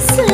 四。